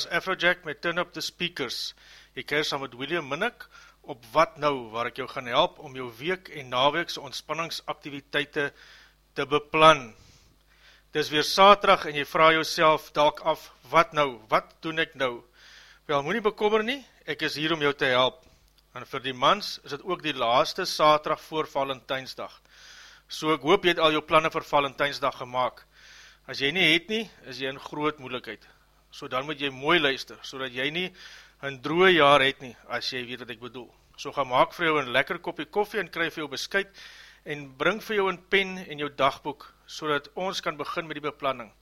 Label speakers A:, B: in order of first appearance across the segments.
A: was Afrojack met Turn Up The Speakers. Ek keer saam met William Minnick op Wat Nou, waar ek jou gaan help om jou week en naweekse ontspanningsaktiviteite te beplan. Dis weer saterdag en jy vraag jouself dalk af, wat nou, wat doen ek nou? Wel, moet nie bekommer nie, ek is hier om jou te help. En vir die mans is het ook die laaste saterdag voor Valentijnsdag. So ek hoop jy het al jou planne vir Valentijnsdag gemaakt. As jy nie het nie, is jy in groot moeilikheid. So dan moet jy mooi luister, so dat jy nie een droe jaar het nie, as jy weet wat ek bedoel. So ga maak vir jou een lekker kopje koffie en kry vir jou beskuit en bring vir jou een pen en jou dagboek, so dat ons kan begin met die beplanning.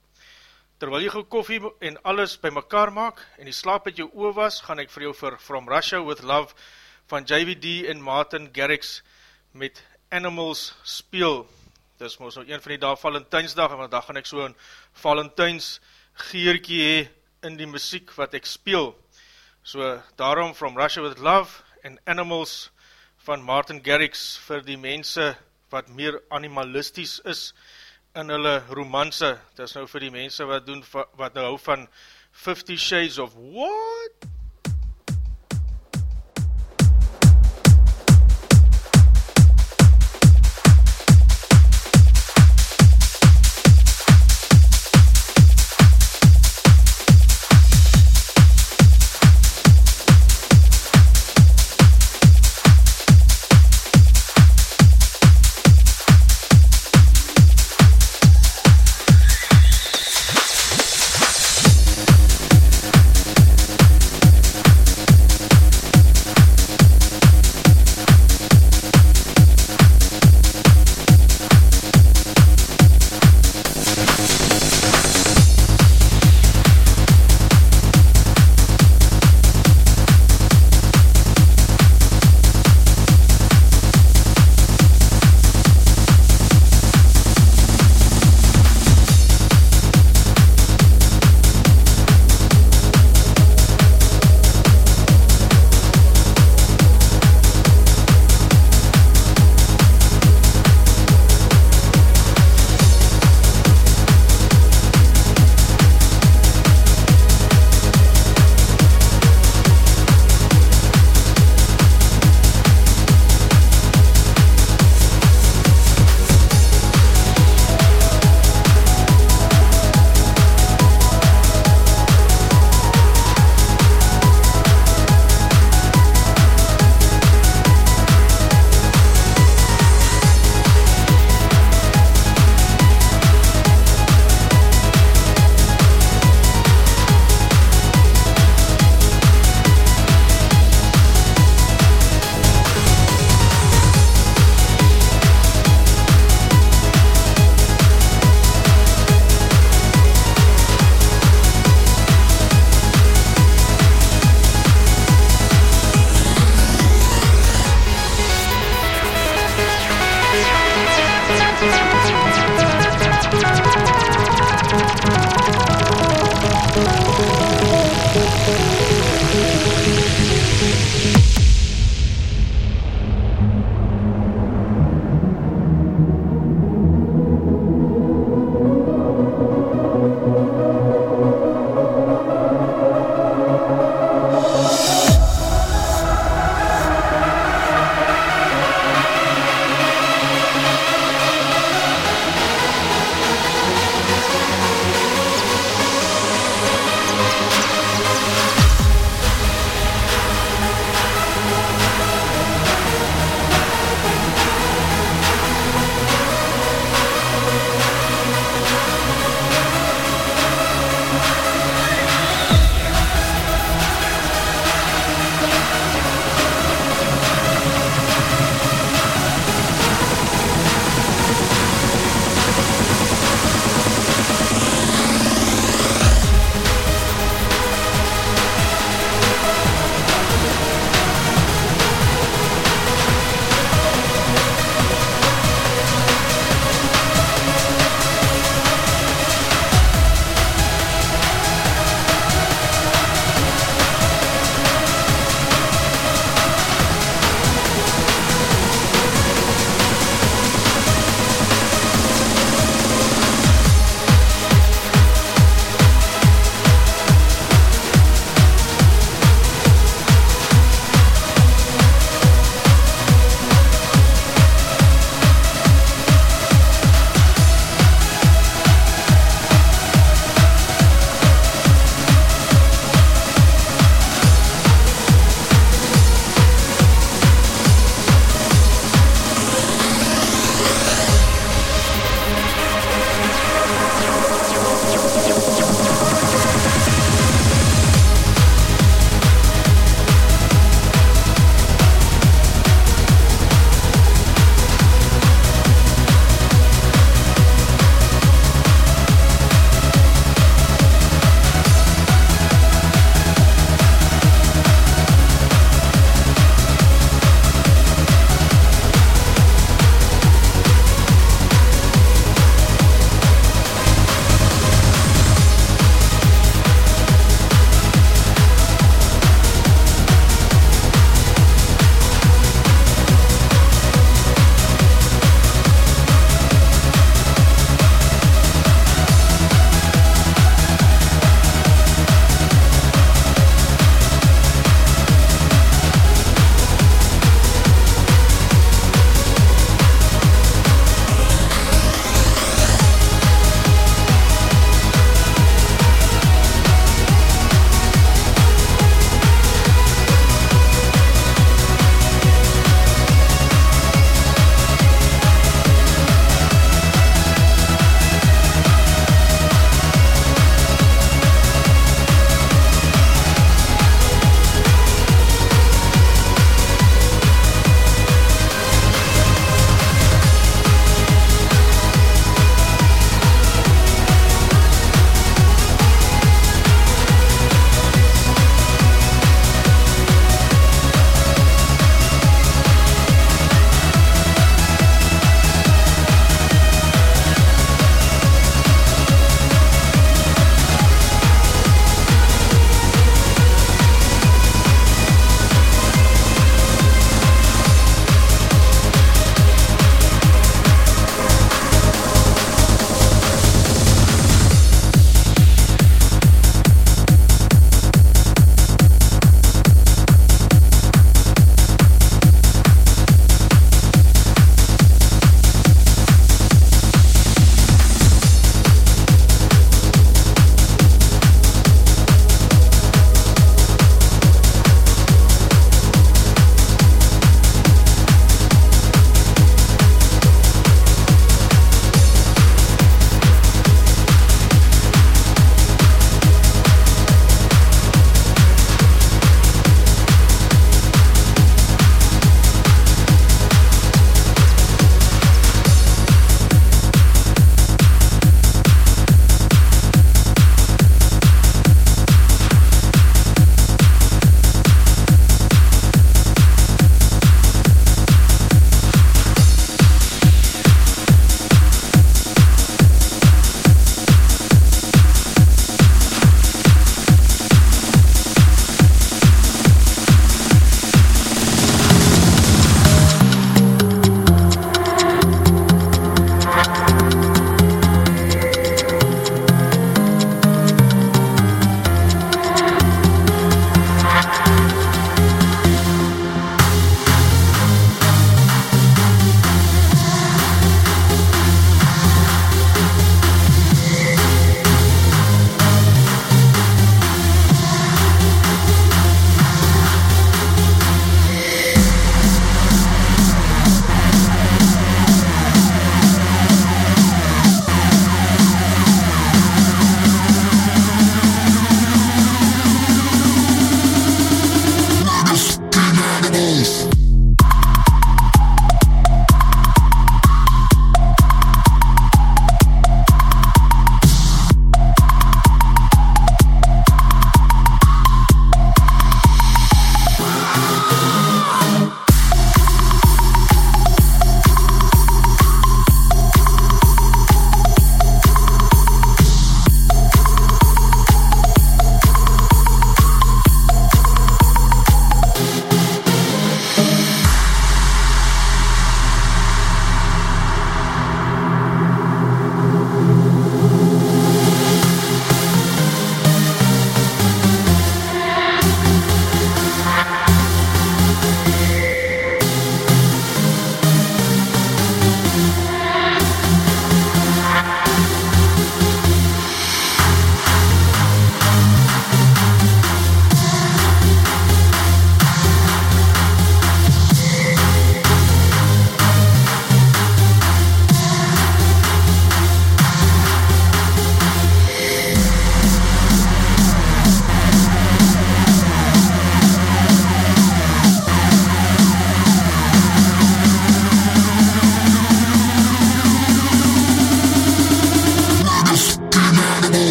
A: Terwyl jy jou koffie en alles by mekaar maak en die slaap met jou oor was, gaan ek vir jou vir From Russia With Love van JVD en Martin Garrix met Animals speel. Dis mos nou een van die dag Valentijnsdag en vandag gaan ek so een Valentijns geerkie hee in die muziek wat ek speel. So daarom From Russia With Love en Animals van Martin Garrix vir die mense wat meer animalisties is in hulle romanse. Dis nou vir die mense wat doen wat nou hou van 50 Shades of What?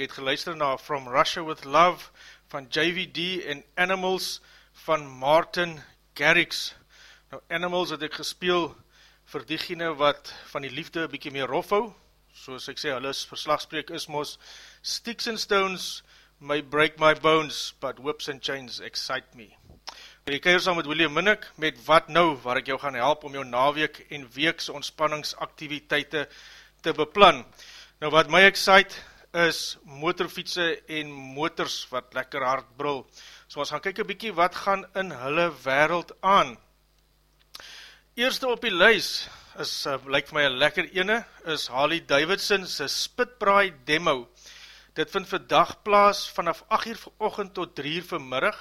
A: Jy het geluister na From Russia With Love van JVD en Animals van Martin Garrix. Nou, Animals het ek gespeel vir diegene wat van die liefde bykie meer rof hou. Soos ek sê, hulle verslagspreek is mos Sticks and Stones may break my bones, but whips and chains excite me. Jy keir saam met William Minnick met Wat Nou, waar ek jou gaan help om jou naweek en weekse ontspanningsaktiviteite te beplan. Nou wat my excite is motorfietse en motors wat lekker hard brul. So ons gaan kyk een bykie wat gaan in hulle wereld aan. Eerste op die lys is, uh, lyk vir my een lekker ene, is Harley Davidson sy Spitbraai demo. Dit vind vandag plaas vanaf 8 uur verochtend tot 3 uur vanmiddag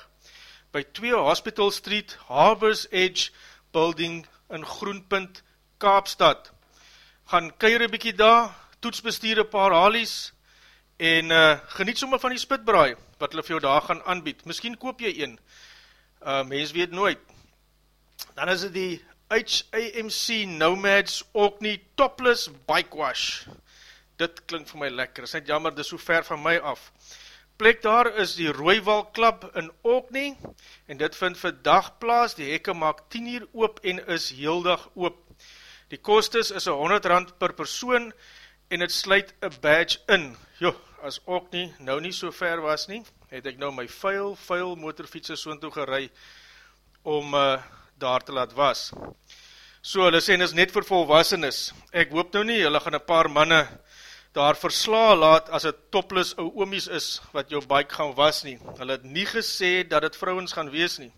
A: by 2 Hospital Street, Harbour's Edge Building in Groenpunt, Kaapstad. Gaan keir een bykie daar, toetsbestuur een paar halies, en uh, geniet somme van die spitbraai, wat hulle vir jou daar gaan aanbied. Misschien koop jy een, uh, mens weet nooit. Dan is het die HAMC Nomads Orkney Topless Bike Wash. Dit klink vir my lekker, is net jammer, dit is so ver van my af. Plek daar is die Rooiwal Club in Orkney, en dit vind vir dag plaas, die hekke maak 10 uur oop en is heel dag oop. Die kostes is 100 rand per persoon, en het sluit een badge in. Jo, as ook nie, nou nie so ver was nie, het ek nou my vuil, vuil motorfietse soon toe gerei, om uh, daar te laat was. So, hulle sê, is net vir volwassenes. Ek hoop nou nie, hulle gaan een paar manne daar versla laat, as het topless ou oomies is, wat jou bike gaan was nie. Hulle het nie gesê, dat het vrouwens gaan wees nie.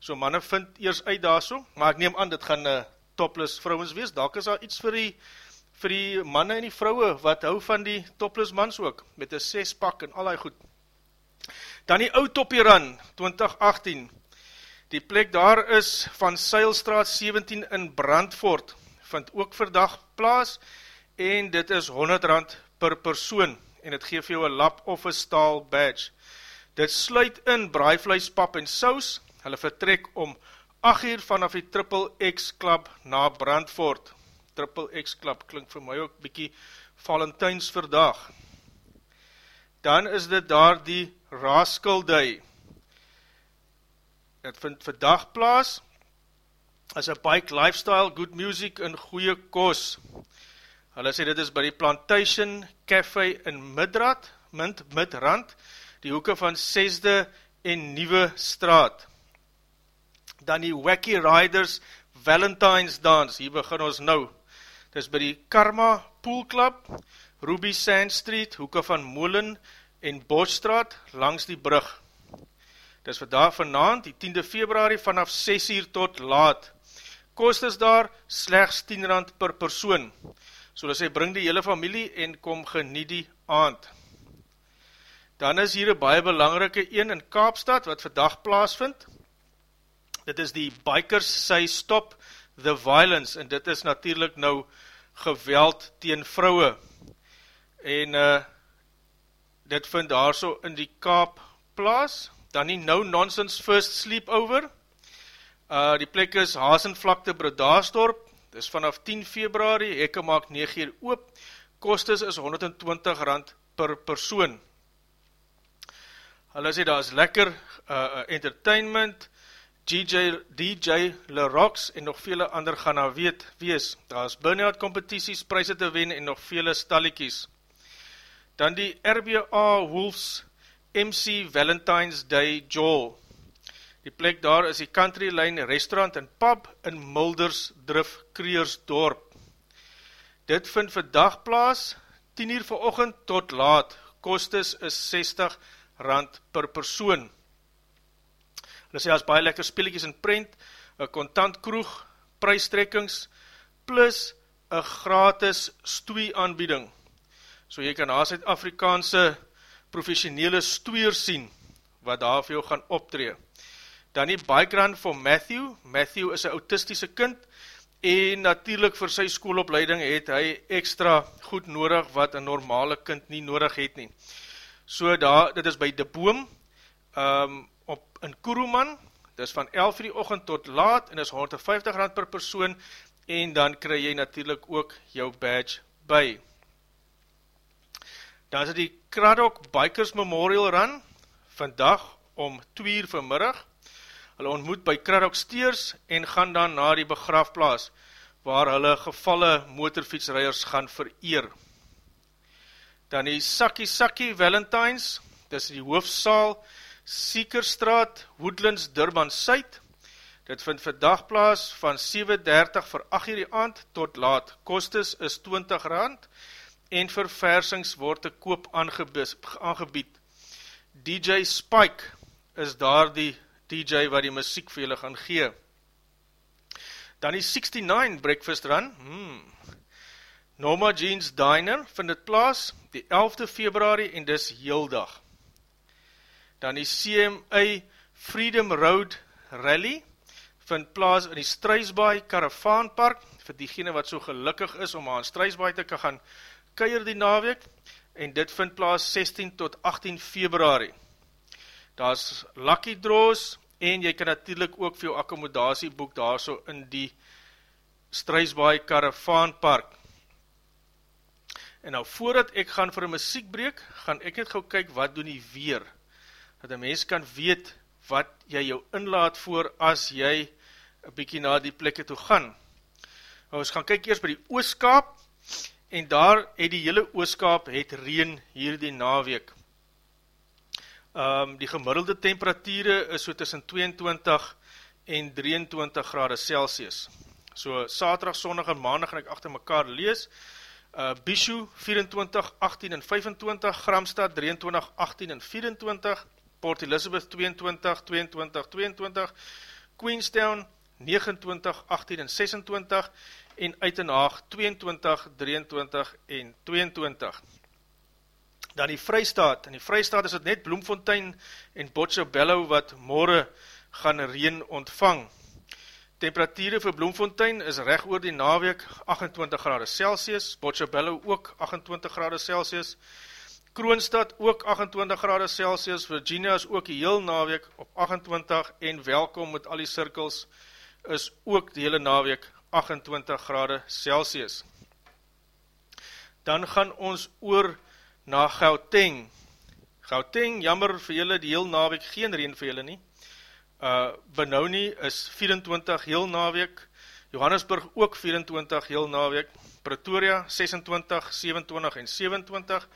A: So, manne vind eers uit daar so, maar ek neem aan, dit gaan uh, topless vrouwens wees. Dalk is daar iets vir die vir die manne en die vrouwe, wat hou van die topless mans ook, met een 6 pak en al die goed. Dan die oud Topieran, 2018, die plek daar is van Seilstraat 17 in Brandvoort, vind ook verdag plaas, en dit is 100 rand per persoon, en het geef jou een lap of een staal badge. Dit sluit in braaivleis, pap en saus, hulle vertrek om 8 uur vanaf die Triple X Club na Brandvoort, Triple X Club, klink vir my ook bykie Valentijns verdag. Dan is dit daar die Rascal Day. Het vind verdag plaas, as a bike lifestyle, good music en goeie kos. Hulle sê dit is by die Plantation Café in Midrad, Mid, Midrand, die hoeke van 6de en Nieuwe Straat. Dan die Wacky Riders Valentine's Dance, hier begin ons nou, Is by die Karma Pool Club, Ruby Sand Street, hoeke van Molen en Bosstraat, langs die brug. Dit is vandag vanavond, die 10de februari, vanaf 6 uur tot laat. Kost is daar slechts 10 rand per persoon. So dat sy bring die hele familie en kom geniet die aand. Dan is hier een baie belangrike een in Kaapstad, wat vandag plaas vind. Dit is die Bikers Say Stop the violence, en dit is natuurlijk nou geweld teen vrouwe. En uh, dit vind daar so in die kaap plaas, dan die no nonsense first sleepover. Uh, die plek is Hazenvlakte Bredasdorp, dit is vanaf 10 februari, hekke maak 9 uur oop, kostes is 120 rand per persoon. Hulle sê, daar is lekker uh, entertainment, DJ, DJ Lerox en nog vele ander gaan na weet wees. Daar is burn-out competities, prijse te wen en nog vele stalliekies. Dan die RBA Wolves MC Valentine's Day Joel. Die plek daar is die Country Line Restaurant en Pub in Mulders Drif Kreersdorp. Dit vind vir dag plaas, 10 uur vir tot laat. Kostes is 60 rand per persoon. Hulle sê, as baie lekker speelikies in prent, een kontant kroeg, prijstrekkings, plus een gratis stoei aanbieding. So jy kan daar Suid-Afrikaanse professionele stoeier sien, wat daar vir jou gaan optree. Dan die bike run vir Matthew. Matthew is een autistische kind, en natuurlijk vir sy schoolopleiding het hy extra goed nodig, wat een normale kind nie nodig het nie. So daar, dit is by De Boom, um, in Kuruman, dit is van 11 die ochend tot laat, en is 150 rand per persoon, en dan kry jy natuurlijk ook jou badge by. Dan is die Kraddock Bikers Memorial Run, vandag om 2 uur vanmiddag. Hulle ontmoet by Kraddock Steers en gaan dan na die begraafplaas, waar hulle gevalle motorfietsrijders gaan vereer. Dan die Saki Saki Valentines, dis die hoofdsaal, Siekerstraat, Woodlands, Durban, Suid. Dit vind vandag plaas van 7.30 vir 8 uur die aand tot laat. Kostes is 20 rand en verversings word te koop aangebied. DJ Spike is daar die DJ wat die muziek vir julle gaan gee. Dan die 69 Breakfast Run, hmm. Norma Jeans Diner vind het plaas die 11de februari en dis heel dag. Dan die CMA Freedom Road Rally vind plaas in die Struisbaai Caravan Park vir diegene wat so gelukkig is om aan Struisbaai te gaan keier die naweek en dit vind plaas 16 tot 18 februari. Daar is lucky draws en jy kan natuurlijk ook vir jou accommodatie boek daar so in die Struisbaai Caravan Park. En nou voordat ek gaan vir een muziekbreek, gaan ek net gauw kyk wat doen die weer. Dat een mens kan weet wat jy jou inlaat voor as jy een bykie na die plekke toe gaan. Nou, ons gaan kyk eers by die ooskaap en daar het die hele ooskaap het reen hier die naweek. Um, die gemiddelde temperatuur is so tussen 22 en 23 grade Celsius. So saterdag, sondag en maandag gaan ek achter mekaar lees. Uh, Bishu 24, 18 en 25, Gramstad 23, 18 en 24, Port Elizabeth 22, 22, 22, Queenstown 29, 18 en 26 en Uitenhaag 22, 23 en 22. Dan die Vrystaat, in die Vrystaat is het net Bloemfontein en Botsobello wat morgen gaan reen ontvang. Temperatuur vir Bloemfontein is recht oor die naweek 28 grade Celsius, Botsobello ook 28 grade Celsius, Kroonstad ook 28 grade Celsius, Virginia is ook die heel naweek op 28 en welkom met al die cirkels is ook die hele naweek 28 grade Celsius. Dan gaan ons oor na Gauteng. Gauteng, jammer vir julle, die heel naweek geen reen vir julle nie. Uh, Benoni is 24 heel naweek, Johannesburg ook 24 heel naweek, Pretoria 26, 27 en 27,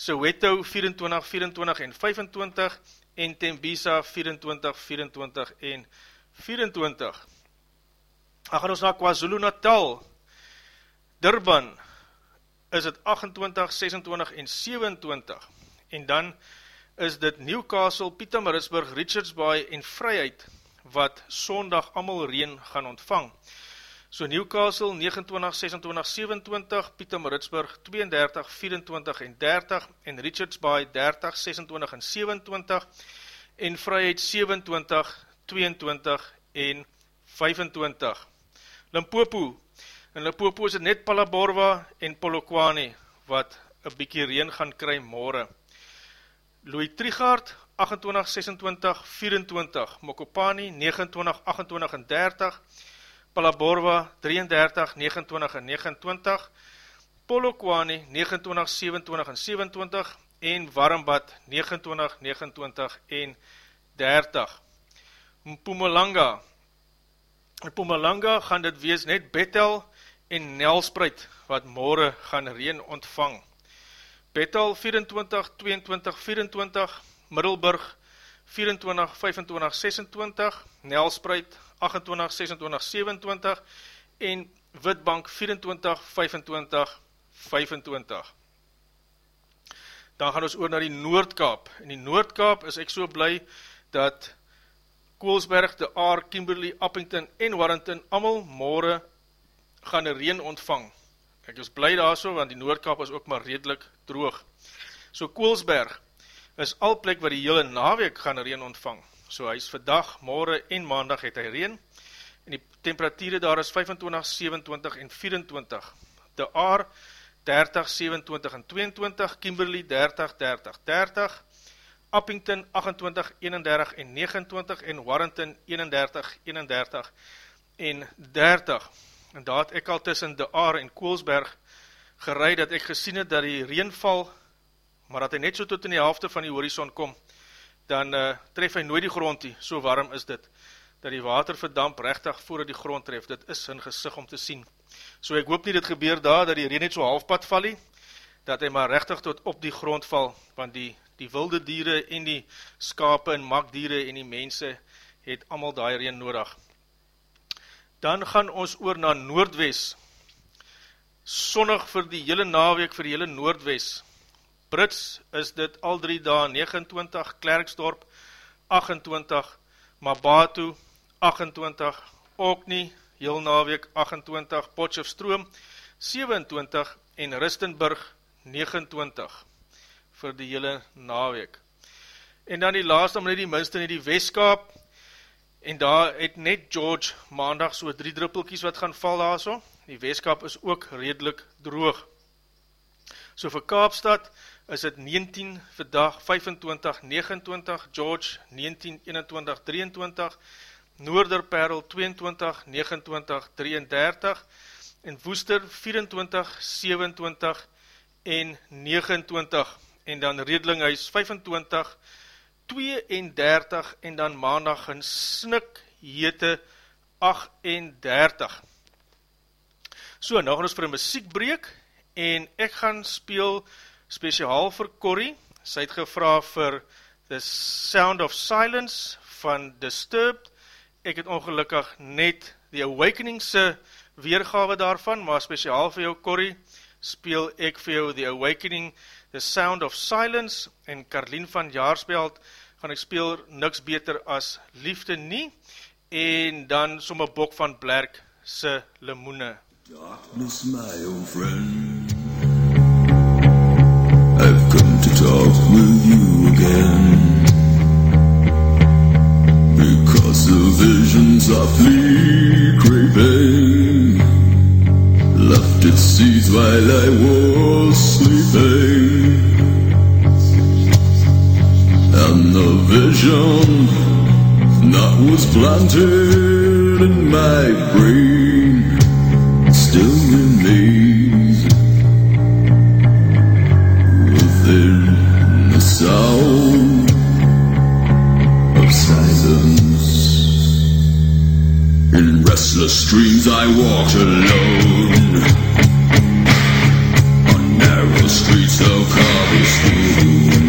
A: Soweto 24, 24 en 25 en Tembisa 24, 24 en 24. Dan gaan ons na KwaZulu Natal, Durban, is het 28, 26 en 27, en dan is dit Newcastle, Pietermaritzburg, Richards Bay en Vryheid, wat sondag amal reen gaan ontvang. So Newcastle 29, 26, 27, Pietermaritzburg 32, 24 en 30, en Richards Bay 30, 26 en 27, en Vryheid 27, 22 en 25. Limpopo, in Limpopo is het net Palaborwa en Polokwane wat een bykie reen gaan kry morgen. Louis Trigaard, 28, 26, 24, Mokopani, 29, 28 en 30, Palaborwa, 33, 29 en 29, Polokwane, 29, 27 en 27, en Warmbad, 29, 29 en 30. Mpumalanga, In Pumalanga gaan dit wees net Bethel en Nelspreid wat morgen gaan reen ontvang. Bethel 24, 22, 24, Middelburg 24, 25, 26, Nelspreid 28, 26, 27 en Witbank 24, 25, 25. Dan gaan ons oor na die Noordkaap. In die Noordkaap is ek so bly dat Koolsberg, De Aar, Kimberley, Uppington en Warrington, allemaal morgen gaan een reen ontvang. Ek is blij daar so, want die Noordkap is ook maar redelijk droog. So Koolsberg is al plek waar die hele naweek gaan een reen ontvang. So hy is vandag, morgen en maandag het hy reen, en die temperatuur daar is 25, 27 en 24. De Aar 30, 27 en 22, Kimberley 30, 30, 30, Uppington 28, 31 en 29 en Warrington 31, 31 en 30. En daar het ek al tussen De Aar en Koolsberg gereid dat ek gesien het dat die reenval maar dat hy net so tot in die helfte van die horizon kom, dan uh, tref hy nooit die grond nie, so warm is dit, dat die water verdamp rechtig voordat die grond tref, dit is in gezicht om te sien. So ek hoop nie dit gebeur daar, dat die reen net so halfpad val nie, dat hy maar rechtig tot op die grond val, want die, die wilde dieren en die skape en makdieren en die mense het allemaal daar reen nodig. Dan gaan ons oor na Noordwest, sonnig vir die hele naweek, vir die hele Noordwest. Brits is dit al drie dae 29, Klerksdorp 28, Mabatu 28, Okni, heel naweek 28, Potchefstroom 27 en Ristenburg 29 vir die hele naweek. En dan die laatste, maar nie die minste nie, die Westkaap, en daar het net George maandag so drie druppelkies wat gaan val daar so, die Westkaap is ook redelijk droog. So vir Kaapstad is het 19 vir dag 25, 29, George 19, 21, 23, Noorderperl 22, 29, 33, en Woester 24, 27 en 29, en dan Redlinghuis 25, 32, en dan maandag in Snik Jete 38. So, nou gaan ons vir een muziekbreek, en ek gaan speel speciaal vir Corrie, sy het gevra vir The Sound of Silence van Disturbed, ek het ongelukkig net The Awakening se weergawe daarvan, maar speciaal vir jou Corrie, speel ek vir jou The Awakening, The Sound of Silence, en Carlien van Jaarsbeld, gaan ek speel niks beter as liefde nie, en dan somme bok van Blerk se limoene.
B: Darkness, my old friend. Vision softly creeping left its seeds while I was sleeping. And the vision that was planted in my brain Dreams I walked alone on narrow streets of cobblestone.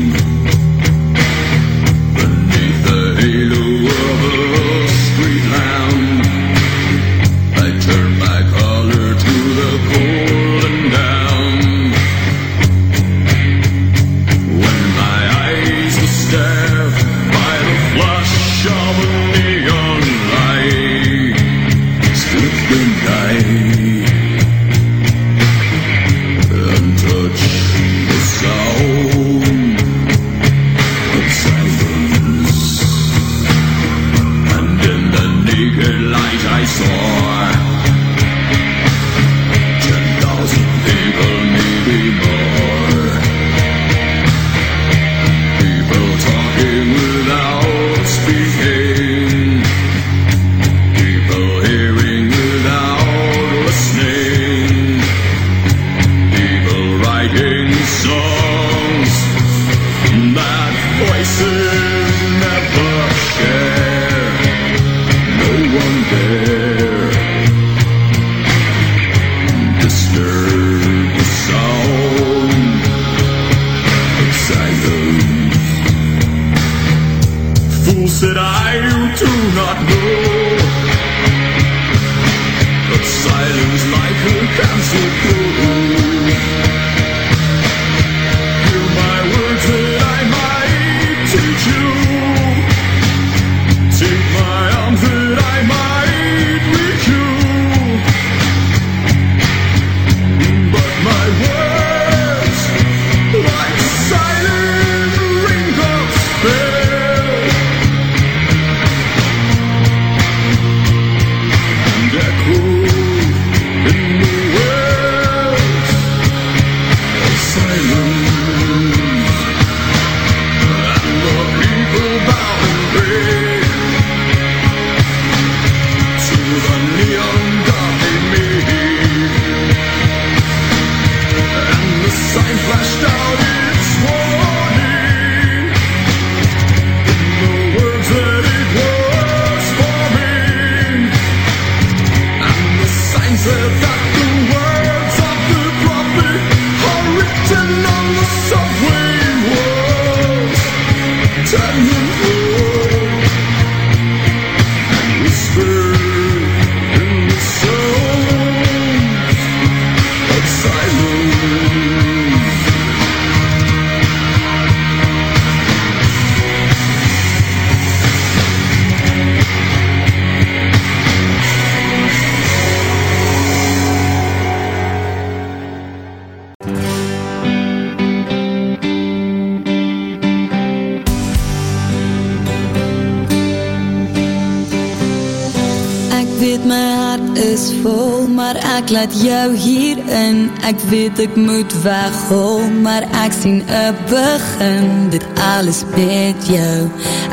C: Is vol, maar ek laat jou hierin. Ek weet ek moet weghol, maar ek sien 'n begin. Dit alles met jou.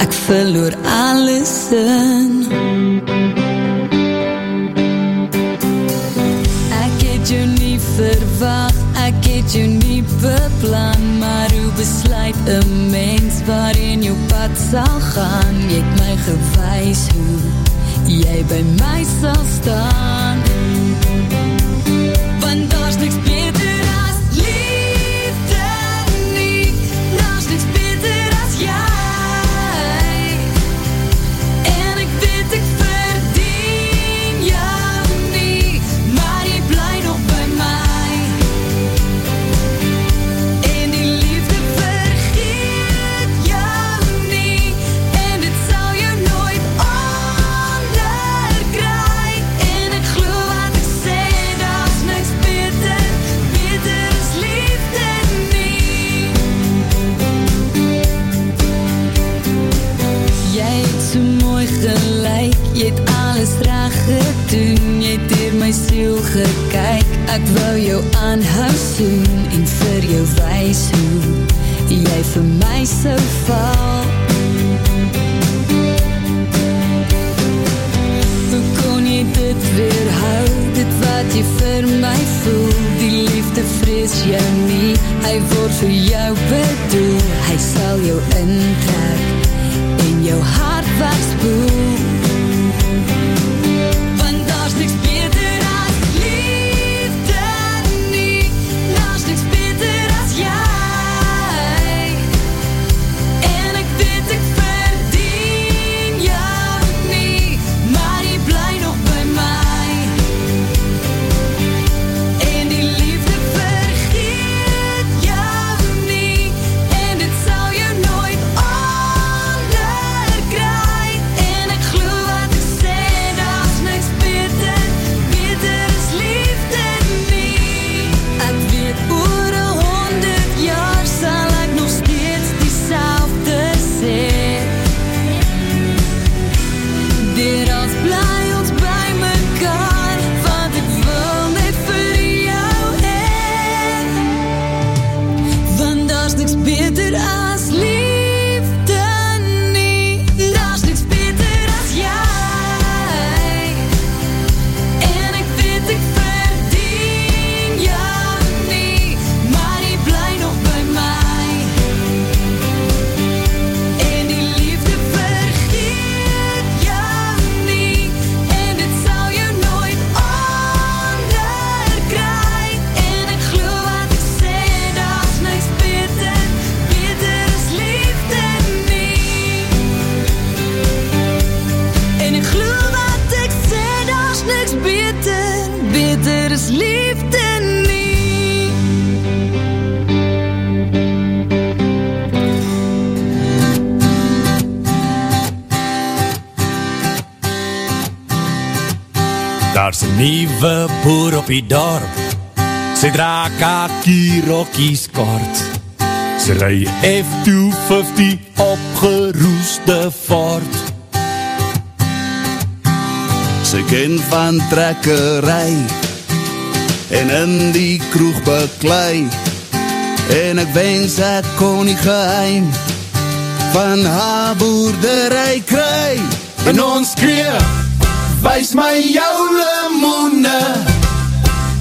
C: Ek verloor alles in. Ek het jou nie verwag, ek het jou nie beplan, maar hoe besluit 'n mens waarin jou pad sal gaan? Jy het my gewys hoe jy by my sal staan. Ek wou jou aanhou soen en vir jou wys hoe jy vir my sou val. Hoe kon jy dit weerhou, dit wat jy vir my voel? Die liefde vrees jou nie, hy word vir jou bedoel. Hy sal jou intrek en jou hart wegspoel. Want Daar's 'n
D: nuwe boer op die dorp. Sy dra kakierokkies kort. Sy ry F250 opgeroeste Ford.
E: Sy ken van trekkery en in die kroeg beklei. En ek wens ek kon die geheim van haar boerdery kry. En ons skree, Wys my jou limoene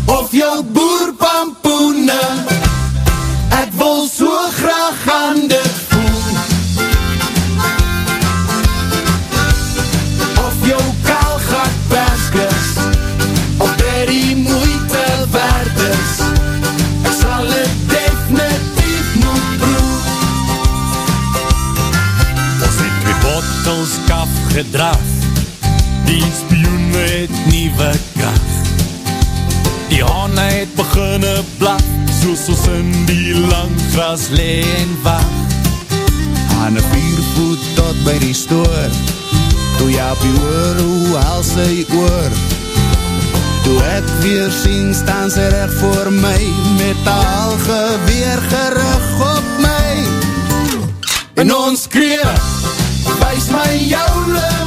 E: Of jou boerpampoene. Ek wil so graag aan dit voel. Of jou kaalgat perskes Of dit die moeite waard is.
D: Ek sal het
E: definitief moet proef
D: Ons het twee bottels kaf gedraaf lewe kracht Die hane het beginne blak Soos ons in die lang gras leen wacht.
E: Aan een viervoet tot by die stoor Toe jy op die oor, hoe haal sy oor? Toe ek weer sien, staan sy reg voor my Met al geweer gerig op my. En ons kreeg, wees my jou lief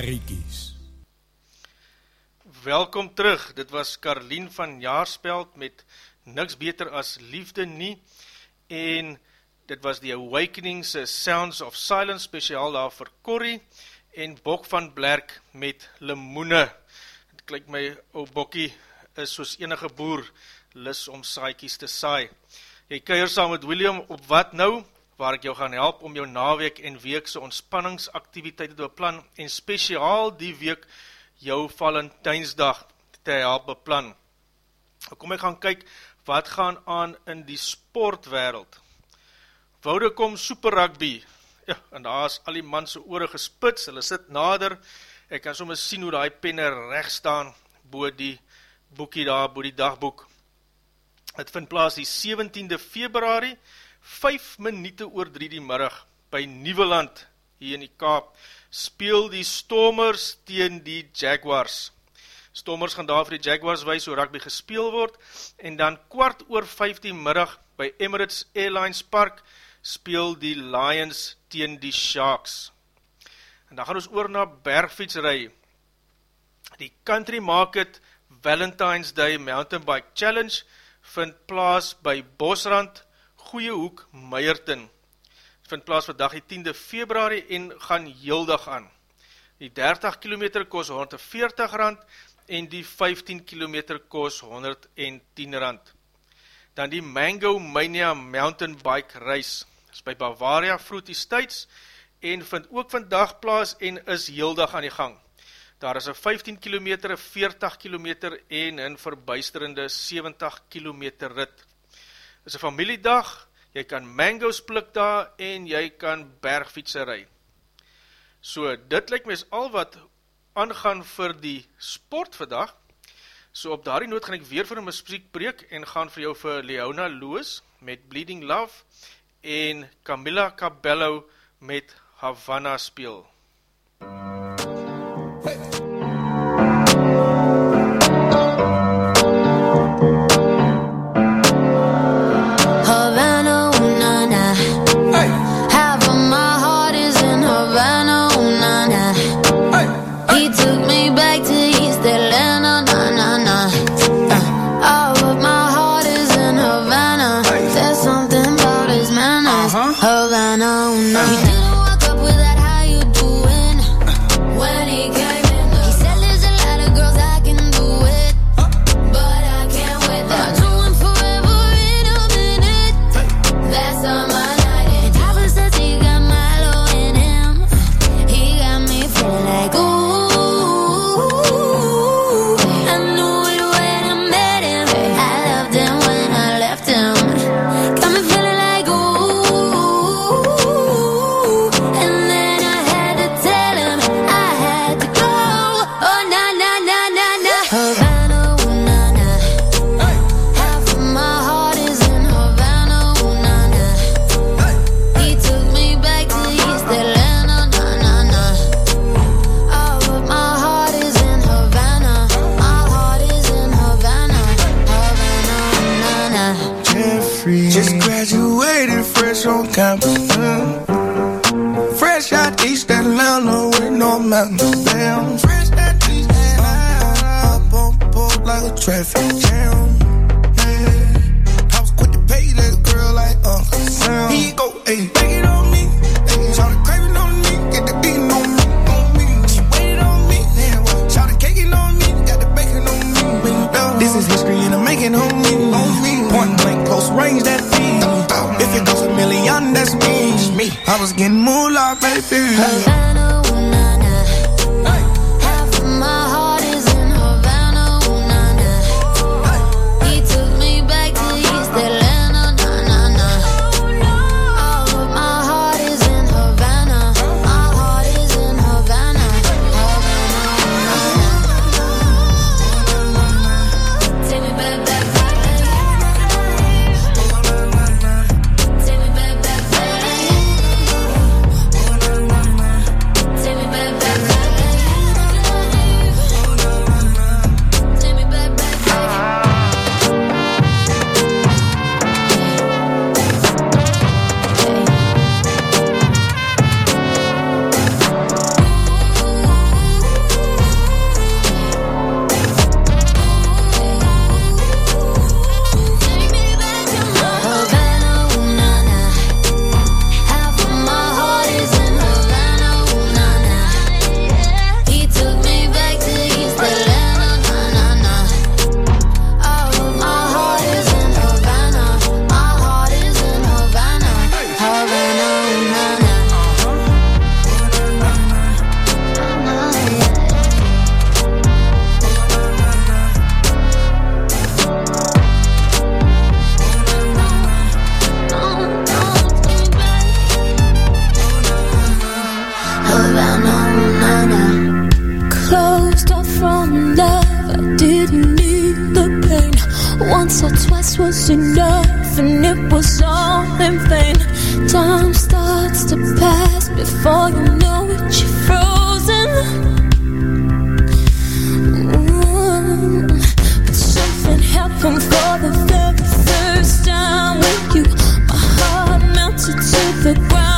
D: perriekies
A: Welkom terug, dit was Carlien van Jaarspeld met Niks Beter as Liefde Nie en dit was die Awakenings Sounds of Silence speciaal daar vir Corrie en Bok van Blerk met Limoene. Het klink my ou Bokkie is soos enige boer lis om saaikies te saai. Jy keir saam met William op wat nou, waar ek jou gaan help om jou naweek en weekse ontspanningsaktiviteite te beplan en speciaal die week jou Valentijnsdag te help beplan. Nou kom ek gaan kyk wat gaan aan in die sportwereld. Woude kom super rugby, ja, en daar is al die manse oore gespits, hulle sit nader, ek kan soms sien hoe die penne recht staan, bo die boekie daar, bo die dagboek. Het vind plaas die 17de februari, 5 minute oor 3 die middag, by Nieuweland, hier in die Kaap, speel die Stormers teen die Jaguars. Stormers gaan daar vir die Jaguars wees hoe rugby gespeel word, en dan kwart oor 15 middag by Emirates Airlines Park speel die Lions teen die Sharks. En dan gaan ons oor na bergfietsrij. Die Country Market Valentine's Day Mountain Bike Challenge vind plaas by Bosrand, Goeiehoek, Meierton vind plaas vandag die 10de februari en gaan heel dag aan. Die 30 km kos 140 rand en die 15 km kos 110 rand. Dan die Mango Mania Mountain Bike Race is by Bavaria Fruit Estates en vind ook vandag plaas en is heel dag aan die gang. Daar is een 15 km, 40 km en een verbuisterende 70 km rit. Is een familiedag, jy kan mangoes plik daar en jy kan bergfietse ry. So, dit lyk my is al wat aangaan vir die sport vandag. So op daardie noot gaan ek weer vir een muziek breek en gaan vir jou vir Leona Loos met Bleeding Love en Camilla Cabello met Havana speel.
C: Havana, Havana, to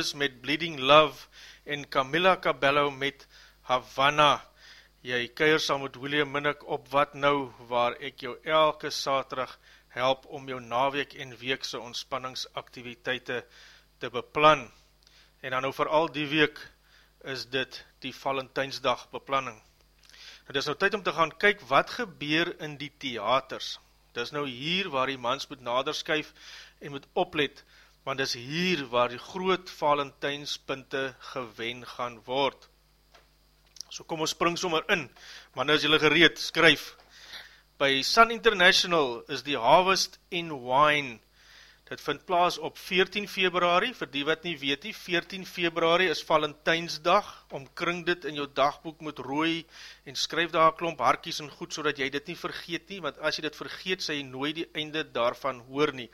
A: Loos met Bleeding Love en Camilla Cabello met Havana. Jy keir saam met William Minnick op Wat Nou, waar ek jou elke saterdag help om jou naweek en weekse ontspanningsaktiviteite te beplan. En dan nou vooral die week is dit die Valentijnsdag beplanning. Het is nou tyd om te gaan kyk wat gebeur in die theaters. Dit is nou hier waar die mans moet naderskuif en moet oplet, want dit is hier waar die groot Valentijnspunte gewen gaan word. So kom ons spring sommer in, maar nou is julle gereed, skryf. By Sun International is die Harvest in Wine Dit vind plaas op 14 februari, vir die wat nie weet nie, 14 februari is Valentijnsdag, omkring dit in jou dagboek met rooi en skryf daar klomp harkies en goed, so jy dit nie vergeet nie, want as jy dit vergeet, sê jy nooit die einde daarvan hoor nie.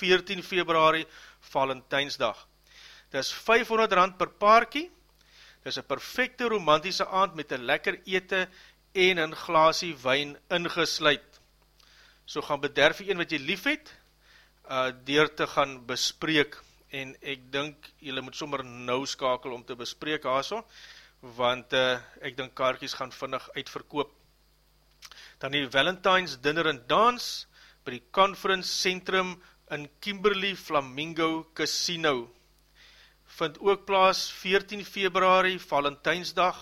A: 14 februari, Valentijnsdag. Dit is 500 rand per paarkie, dit is een perfecte romantiese aand met een lekker ete en een glasie wijn ingesluid. So gaan bederf jy een wat jy lief het, uh, deur te gaan bespreek en ek dink julle moet sommer nou skakel om te bespreek haso, want uh, ek dink kaartjes gaan vinnig uitverkoop. Dan die Valentine's Dinner and Dance by die Conference Centrum in Kimberley Flamingo Casino. Vind ook plaas 14 februari, Valentijnsdag.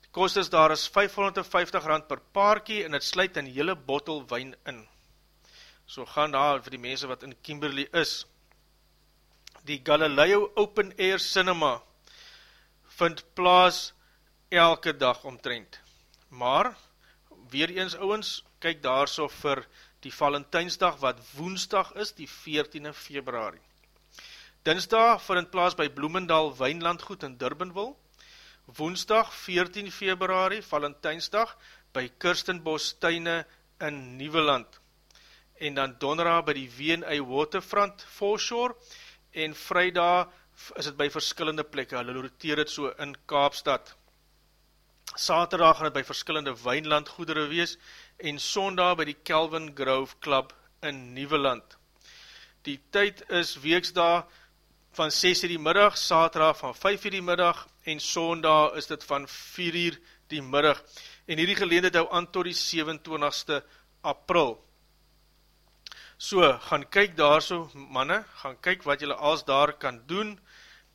A: Die kost is daar is 550 rand per paarkie en het sluit een hele bottel wijn in. So gaan daar vir die mense wat in Kimberley is. Die Galileo Open Air Cinema vind plaas elke dag omtrent. Maar, weer eens ouwens, kyk daar so vir die Valentijnsdag wat woensdag is, die 14e februari. Dinsdag vind plaas by Bloemendal Wijnlandgoed in Durbanville. Woensdag 14 februari, Valentijnsdag, by Kirstenbos Tuine in Nieuweland en dan donderdag by die W&A Waterfront foreshore, en vrijdag is het by verskillende plekke, hulle roteer het so in Kaapstad. Saterdag gaan het by verskillende Wijnland goedere wees, en sondag by die Kelvin Grove Club in Nieuweland. Die tyd is weeksdag van 6 uur die middag, saterdag van 5 uur die middag, en sondag is dit van 4 uur die middag. En hierdie geleende hou aan tot die 27ste april. So, gaan kyk daar so, manne, gaan kyk wat julle als daar kan doen,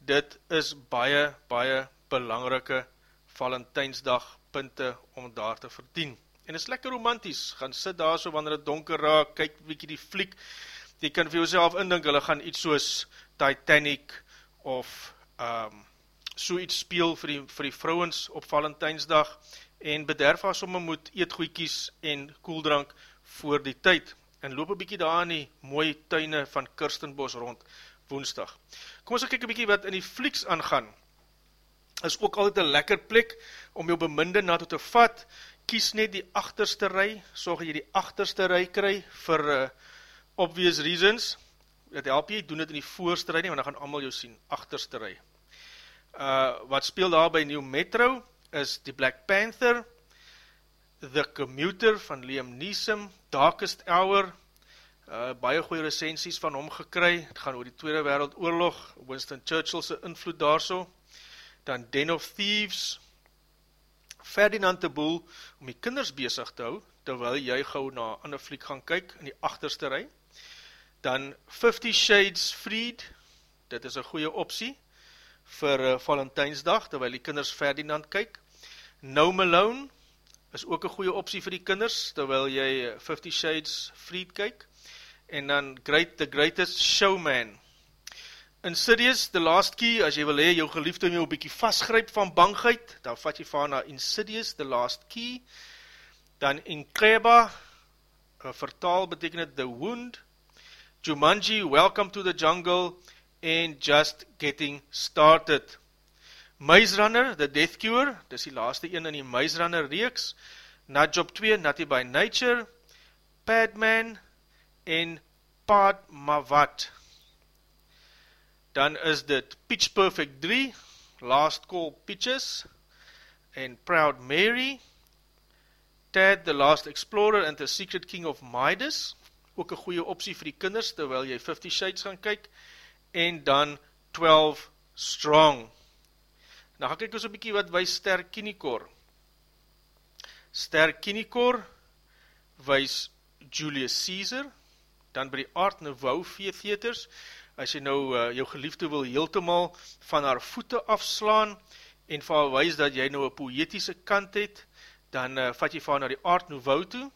A: dit is baie, baie belangrike Valentijnsdag punte om daar te verdien. En is lekker romanties, gaan sit daar so wanneer het donker raak, kyk wiekie die fliek, jy kan vir jouself indink, hulle gaan iets soos Titanic of um, so iets speel vir die, vir die vrouwens op Valentijnsdag en bederf as om moet eetgoeikies en koeldrank voor die tyd en loop een bykie daar in die mooie tuine van Kirstenbos rond woensdag. Kom ons kyk een bykie wat in die flieks aangaan. Is ook altyd een lekker plek om jou beminde na toe te vat. Kies net die achterste rij, sorg jy die achterste rij kry vir uh, obvious reasons. Dat help jy, doen dit in die voorste rij nie, want dan gaan allemaal jou sien, achterste rij. Uh, wat speel daar by New Metro is die Black Panther, The Commuter van Liam Neeson, Darkest Hour, uh, baie goeie recensies van hom gekry, het gaan oor die Tweede Wereldoorlog, Winston Churchill's invloed daar so, dan Den of Thieves, Ferdinand de Boel, om die kinders bezig te hou, terwyl jy gauw na ander fliek gaan kyk, in die achterste rij, dan Fifty Shades Freed, dit is een goeie optie, vir uh, Valentijnsdag, terwyl die kinders Ferdinand kyk, No Malone, is ook een goeie optie vir die kinders, terwyl jy Fifty Shades Freed kyk, en dan great, The Greatest Showman. Insidious, The Last Key, as jy wil hee, jou geliefde om jou bykie vastgryp van bangheid, dan vat jy van na Insidious, The Last Key, dan Inkreba, vertaal beteken het The Wound, Jumanji, Welcome to the Jungle, en Just Getting Started. Maze Runner, The Death Cure, dis die laaste een in die Maze Runner reeks, Nutjob 2, Nutty by Nature, Padman en Padmavat. Dan is dit Pitch Perfect 3, Last Call Pitches en Proud Mary, Tad the Last Explorer and the Secret King of Midas, ook een goeie optie vir die kinders terwyl jy 50 Shades gaan kyk, en dan 12 strong. Nou gaan kyk ons 'n bietjie wat wys Ster Kinikor. Ster Kinikor wys Julius Caesar, dan by die Art Nouveau Theaters, as jy nou uh, jou geliefde wil heeltemal van haar voete afslaan, en vir haar wys dat jy nou een poëtiese kant het, dan uh, vat jy vir haar na die Art Nouveau toe,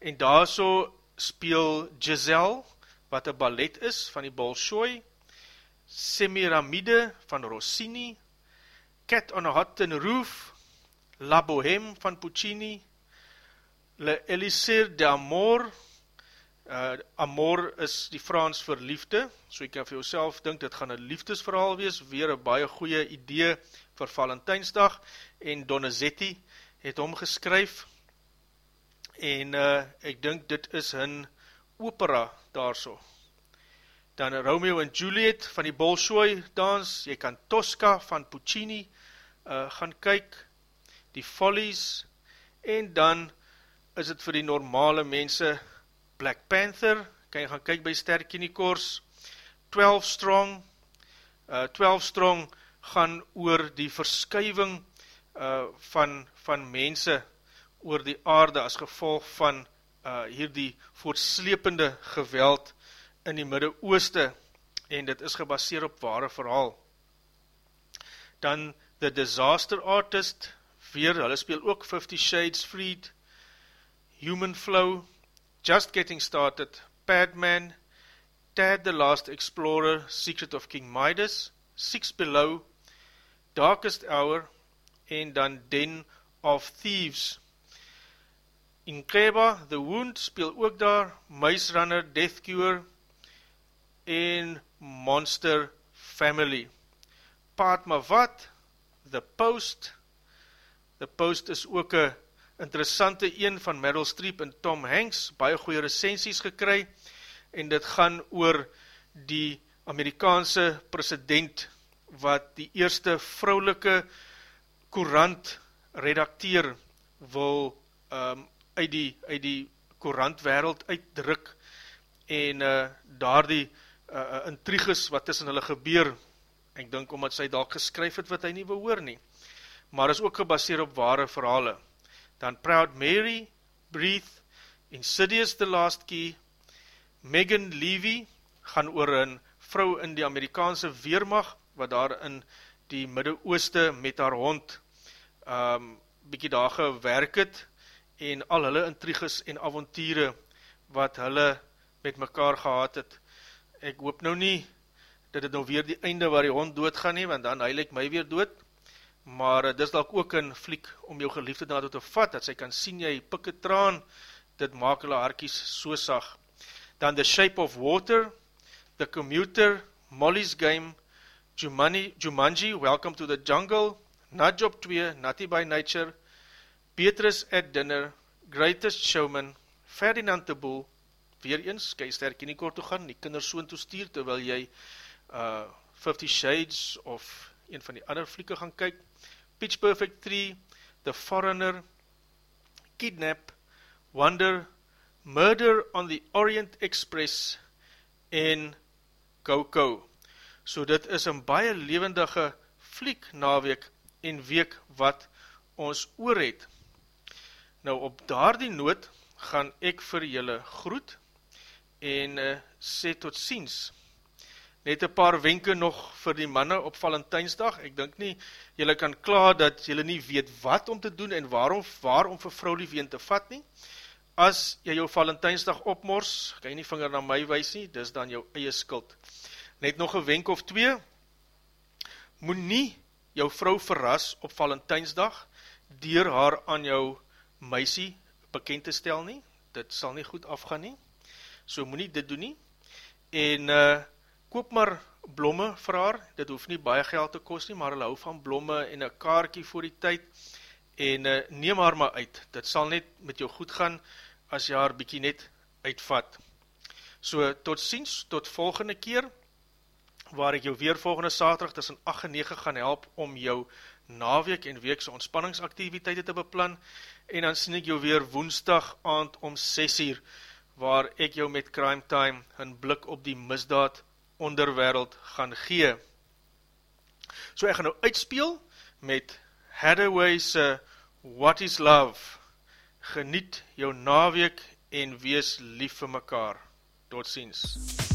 A: en daar so speel Giselle, wat een ballet is van die Bolshoi, Semiramide van Rossini, Cat on a Hot Tin Roof, La Bohème van Puccini, Le Elisir d'Amor, uh, Amor is die Frans vir liefde, so jy kan vir jouself dink, dit gaan een liefdesverhaal wees, weer een baie goeie idee vir Valentijnsdag, en Donizetti het hom geskryf, en uh, ek dink dit is hun opera daar so. Dan Romeo en Juliet van die Bolshoi dans, jy kan Tosca van Puccini uh, gaan kyk, die Follies, en dan is het vir die normale mense Black Panther, kan jy gaan kyk by Sterkiniekors, 12 Strong, uh, 12 Strong gaan oor die verskuiving uh, van, van mense oor die aarde as gevolg van uh, hierdie voortslepende geweld in die Midde-Ooste. En dit is gebaseer op ware verhaal. Dan The Disaster Artist, weer, hulle speel ook Fifty Shades Freed, Human Flow, Just Getting Started, Padman, Tad the Last Explorer, Secret of King Midas, Six Below, Darkest Hour, en dan Den of Thieves. In Kreba, The Wound, speel ook daar, Mice Runner, Death Cure, en Monster Family. Padma Wat, The Post, The Post is ook een interessante een van Meryl Streep en Tom Hanks, baie goeie recensies gekry, en dit gaan oor die Amerikaanse president, wat die eerste vrouwelike courant redacteer wil um, uit die, uit die courantwereld uitdruk, en uh, daar die uh, intriges wat tussen hulle gebeur, ek dink omdat sy dalk geskryf het wat hy nie wil hoor nie, maar is ook gebaseer op ware verhale. Dan Proud Mary, Breathe, Insidious the Last Key, Megan Levy, gaan oor een vrou in die Amerikaanse Weermacht, wat daar in die Midde-Ooste met haar hond um, bykie daar gewerk het, en al hulle intriges en avontiere, wat hulle met mekaar gehad het. Ek hoop nou nie, dat het nou weer die einde waar die hond doodgaan nie, want dan huil ek my weer dood, maar uh, dis dalk ook een fliek om jou geliefde daartoe te vat, dat sy kan sien jy pikke traan, dit maak hulle harkies so sag. Dan The Shape of Water, The Commuter, Molly's Game, Jumanji, Jumanji Welcome to the Jungle, Nudjob 2, Nutty by Nature, Petrus at Dinner, Greatest Showman, Ferdinand de Boel, weer eens, kan jy sterk in die kort toe gaan, die kinders soon toestuur, terwyl jy uh, Fifty Shades of een van die ander flieke gaan kyk, Pitch Perfect 3, The Foreigner, Kidnap, Wonder, Murder on the Orient Express en Coco. So dit is een baie levendige fliek naweek en week wat ons oor het. Nou op daar die noot gaan ek vir julle groet en uh, sê tot ziens net een paar wenke nog vir die manne op Valentijnsdag, ek dink nie, jylle kan klaar dat jylle nie weet wat om te doen en waarom, waarom vir vrou lief te vat nie, as jy jou Valentijnsdag opmors, kan jy nie vinger na my wees nie, dis dan jou eie skuld. Net nog een wenk of twee, moet nie jou vrou verras op Valentijnsdag, dier haar aan jou meisie bekend te stel nie, dit sal nie goed afgaan nie, so moet nie dit doen nie, en uh, koop maar blomme vir haar, dit hoef nie baie geld te kost nie, maar hulle hou van blomme en een kaartje voor die tyd, en uh, neem haar maar uit, dit sal net met jou goed gaan, as jy haar bykie net uitvat. So, tot ziens, tot volgende keer, waar ek jou weer volgende saterdag tussen 8 en 9 gaan help, om jou naweek en weekse ontspanningsaktiviteite te beplan, en dan sien ek jou weer woensdag aand om 6 uur, waar ek jou met Crime Time een blik op die misdaad onderwereld gaan gee. So ek gaan nou uitspeel met Hathaway's What is Love? Geniet jou naweek en wees lief vir mekaar. Tot ziens.